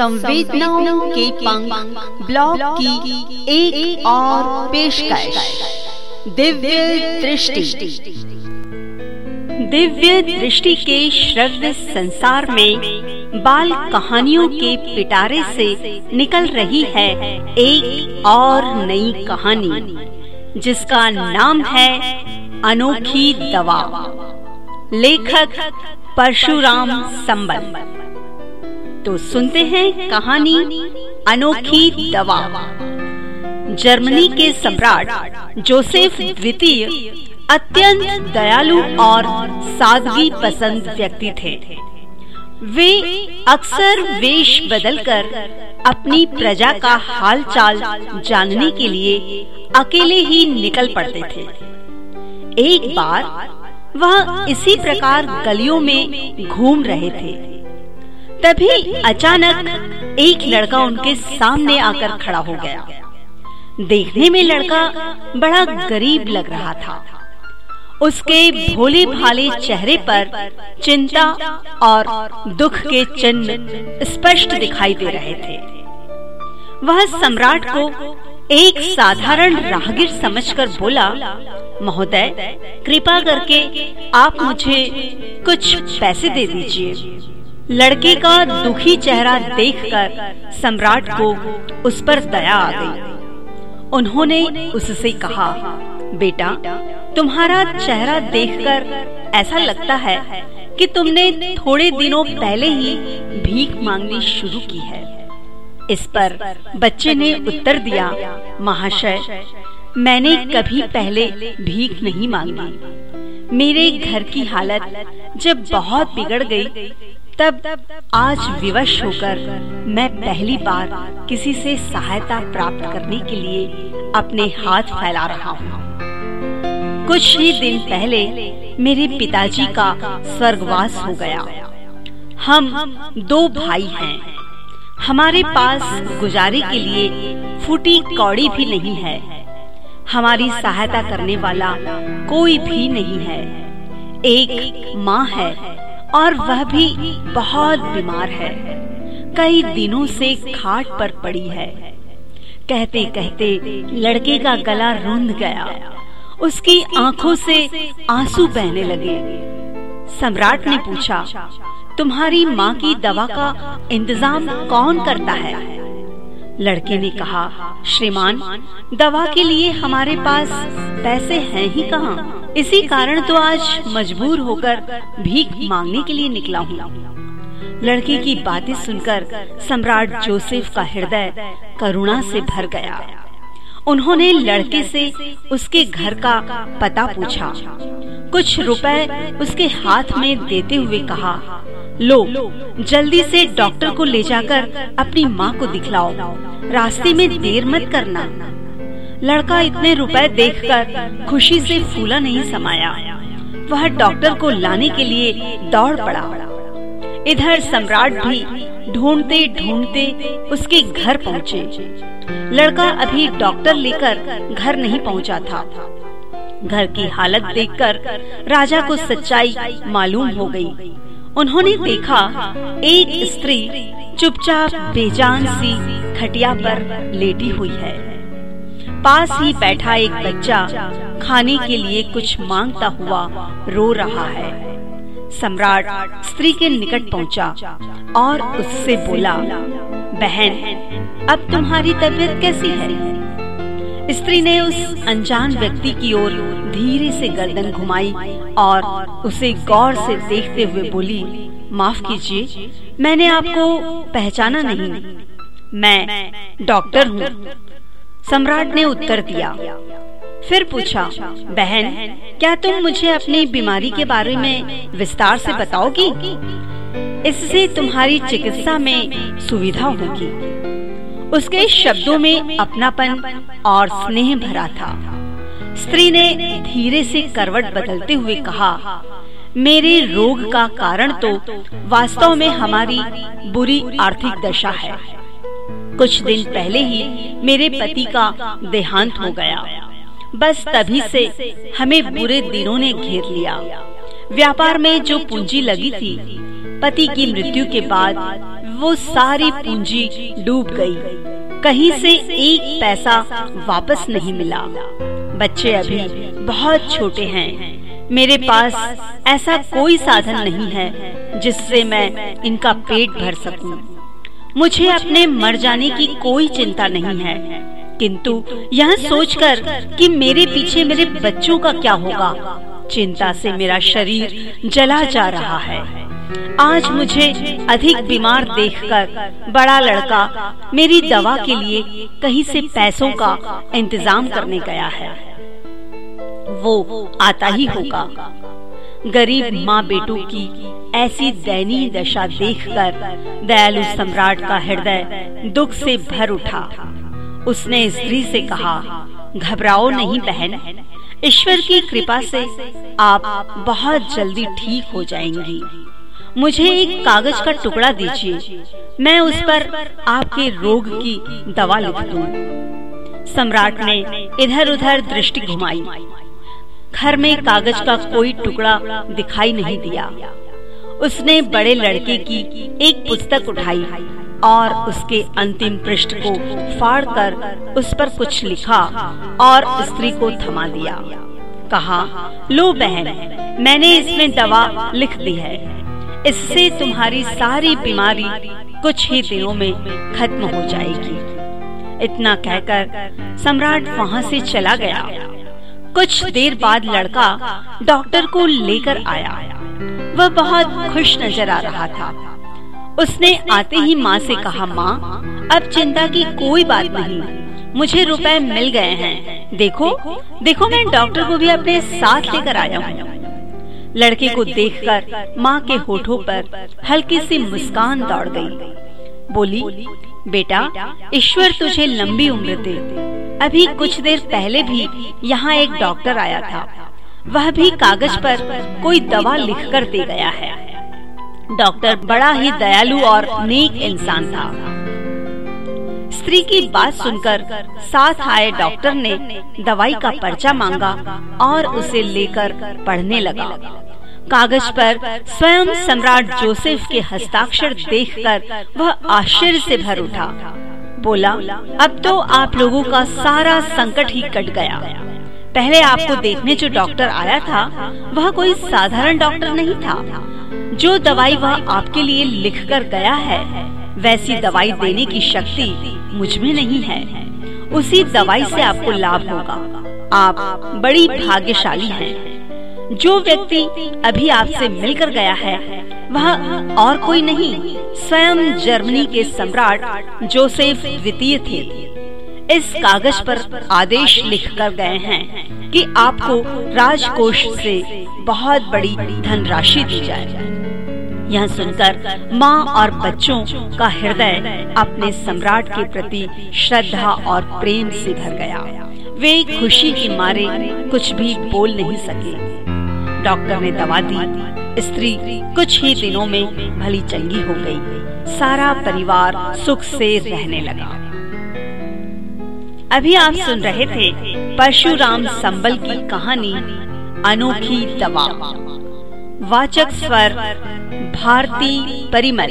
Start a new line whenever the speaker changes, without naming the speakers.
संवेदनाओं के पंख ब्लॉग की एक, एक और पेशकश। दिव्य दृष्टि। दिव्य दृष्टि के श्रव्य संसार में बाल कहानियों के पिटारे से निकल रही है एक और नई कहानी जिसका नाम है अनोखी दवा। लेखक परशुराम संबल। तो सुनते हैं कहानी अनोखी दवा। जर्मनी के सम्राट जोसेफ द्वितीय अत्यंत दयालु और सादगी पसंद व्यक्ति थे। वे अक्सर वेश बदलकर अपनी प्रजा का हाल चाल जानने के लिए अकेले ही निकल पड़ते थे। एक बार वह इसी प्रकार गलियों में घूम रहे थे। तभी अचानक एक लड़का उनके सामने आकर खड़ा हो गया। देखने में लड़का बड़ा गरीब लग रहा था। उसके भोले भाले चेहरे पर चिंता और दुख के चिन्ह स्पष्ट दिखाई दे रहे थे। वह सम्राट को एक साधारण राहगीर समझकर बोला, महोदय, कृपा करके आप मुझे कुछ पैसे दे दीजिए। लड़के का दुखी चेहरा देखकर सम्राट को उस पर दया आ गई। उन्होंने उससे कहा, बेटा, तुम्हारा चेहरा देखकर ऐसा लगता है कि तुमने थोड़े दिनों पहले ही भीख मांगनी शुरू की है इस पर बच्चे ने उत्तर दिया, महाशय, मैंने कभी पहले भीख नहीं मांगी मेरे घर की हालत जब बहुत बिगड़ गई तब तब आज विवश होकर मैं पहली बार किसी से सहायता प्राप्त करने के लिए अपने हाथ फैला रहा हूँ। कुछ ही दिन पहले मेरे पिताजी का स्वर्गवास हो गया। हम दो भाई हैं। हमारे पास गुजारे के लिए फूटी कौड़ी भी नहीं है। हमारी सहायता करने वाला कोई भी नहीं है। एक माँ है। और वह भी बहुत बीमार है। कई दिनों से खाट पर पड़ी है। कहते कहते लड़के का गला रूंध गया। उसकी आँखों से आँसू बहने लगे। सम्राट ने पूछा, तुम्हारी माँ की दवा का इंतज़ाम कौन करता है? लड़के ने कहा, श्रीमान, दवा के लिए हमारे पास पैसे हैं ही कहाँ? इसी कारण तो आज मजबूर होकर भीख मांगने के लिए निकला हूँ। लड़के की बातें सुनकर सम्राट जोसेफ का हृदय करुणा से भर गया। उन्होंने लड़के से उसके घर का पता पूछा। कुछ रुपए उसके हाथ में देते हुए कहा, लो, जल्दी से डॉक्टर को ले जाकर अपनी माँ को दिखलाओ। रास्ते में देर मत करना। लड़का इतने रुपए देखकर खुशी से फूला नहीं समाया। वह डॉक्टर को लाने के लिए दौड़ पड़ा। इधर सम्राट भी ढूंढते ढूंढते उसके घर पहुँचे। लड़का अभी डॉक्टर लेकर घर नहीं पहुँचा था। घर की हालत देखकर राजा को सच्चाई मालूम हो गई। उन्होंने देखा, एक स्त्री चुपचाप बेजान सी खटिया पर लेटी हुई है। पास ही बैठा एक बच्चा खाने के लिए कुछ माँगता हुआ रो रहा है। सम्राट स्त्री के निकट पहुँचा और उससे बोला, बहन, अब तुम्हारी तबीयत कैसी है? स्त्री ने उस अनजान व्यक्ति की ओर धीरे से गर्दन घुमाई और उसे गौर से देखते हुए बोली, माफ़ कीजिए, मैंने आपको पहचाना नहीं। मैं डॉक्टर हूँ। सम्राट ने उत्तर दिया। फिर पूछा, बहन, क्या तुम मुझे अपनी बीमारी के बारे में विस्तार से बताओगी? इससे तुम्हारी चिकित्सा में सुविधा होगी। उसके शब्दों में अपनापन और स्नेह भरा था। स्त्री ने धीरे से करवट बदलते हुए कहा, मेरे रोग का कारण तो वास्तव में हमारी बुरी आर्थिक दशा है। कुछ दिन पहले ही मेरे पति का देहांत हो गया। बस तभी से हमें बुरे दिनों ने घेर लिया। व्यापार में जो पूंजी लगी थी, पति की मृत्यु के बाद वो सारी पूंजी डूब गई। कहीं से एक पैसा वापस नहीं मिला। बच्चे अभी बहुत छोटे हैं। मेरे पास ऐसा कोई साधन नहीं है जिससे मैं इनका पेट भर सकूँ। मुझे अपने मर जाने की कोई चिंता नहीं है। किंतु यह सोचकर कि मेरे पीछे मेरे बच्चों का क्या होगा, चिंता से मेरा शरीर जला जा रहा है। आज मुझे अधिक बीमार देखकर बड़ा लड़का मेरी दवा के लिए कहीं से पैसों का इंतज़ाम करने गया है। वो आता ही होगा। गरीब माँ बेटों की ऐसी दयनीय दशा देखकर दयालु सम्राट का हृदय दुख से भर उठा। उसने स्त्री से कहा, घबराओ नहीं बहन, ईश्वर की कृपा से आप बहुत जल्दी ठीक हो जाएँगी। मुझे एक कागज़ का टुकड़ा दीजिए, मैं उस पर आपके रोग की दवा लिख दूँ। सम्राट ने इधर उधर दृष्टि घुमाई। घर में कागज़ का कोई टुकड़ा दिखाई नहीं दिया। उसने बड़े लड़के की एक पुस्तक उठाई और उसके अंतिम पृष्ठ को फाड़कर उस पर कुछ लिखा और स्त्री को थमा दिया। कहा, लो बहन, मैंने इसमें दवा लिख दी है। इससे तुम्हारी सारी बीमारी कुछ ही दिनों में खत्म हो जाएगी। इतना कहकर सम्राट वहाँ से चला गया। कुछ देर बाद लड़का डॉक्टर को लेकर आया। वह बहुत खुश नज़र आ रहा था। उसने आते ही माँ से कहा, माँ, अब चिंता की कोई बात नहीं। मुझे रुपए मिल गए हैं। देखो देखो, मैं डॉक्टर को भी अपने साथ लेकर आया हूँ। लड़के को देखकर माँ के होठों पर हल्की सी मुस्कान दौड़ गई। बोली, बेटा, ईश्वर तुझे लंबी उम्र दे। अभी कुछ देर पहले भी यहाँ एक डॉक्टर आया था। वह भी कागज़ पर कोई दवा लिख कर दे गया है। डॉक्टर बड़ा ही दयालु और नेक इंसान था। स्त्री की बात सुनकर साथ आए डॉक्टर ने दवाई का पर्चा मांगा और उसे लेकर पढ़ने लगा। कागज़ पर स्वयं सम्राट जोसेफ के हस्ताक्षर देखकर वह आश्चर्य से भर उठा। बोला, अब तो आप लोगों का सारा संकट ही कट गया। पहले आपको देखने जो डॉक्टर आया था, वह कोई साधारण डॉक्टर नहीं था। जो दवाई वह आपके लिए लिख कर गया है, वैसी दवाई देने की शक्ति मुझमें नहीं है। उसी दवाई से आपको लाभ होगा। आप बड़ी भाग्यशाली हैं। जो व्यक्ति अभी आपसे मिलकर गया है वह और कोई नहीं, स्वयं जर्मनी के सम्राट जोसेफ द्वितीय थे। इस कागज़ पर आदेश लिख कर गए हैं कि आपको राजकोष से बहुत बड़ी धनराशि दी जाए। यह सुनकर माँ और बच्चों का हृदय अपने सम्राट के प्रति श्रद्धा और प्रेम से भर गया। वे खुशी के मारे कुछ भी बोल नहीं सके। डॉक्टर ने दवा दी स्त्री कुछ ही दिनों में भली चंगी हो गई। सारा परिवार सुख से रहने लगा। अभी आप सुन रहे थे परशुराम संबल की कहानी, अनोखी दवा। वाचक स्वर, भारती परिमल।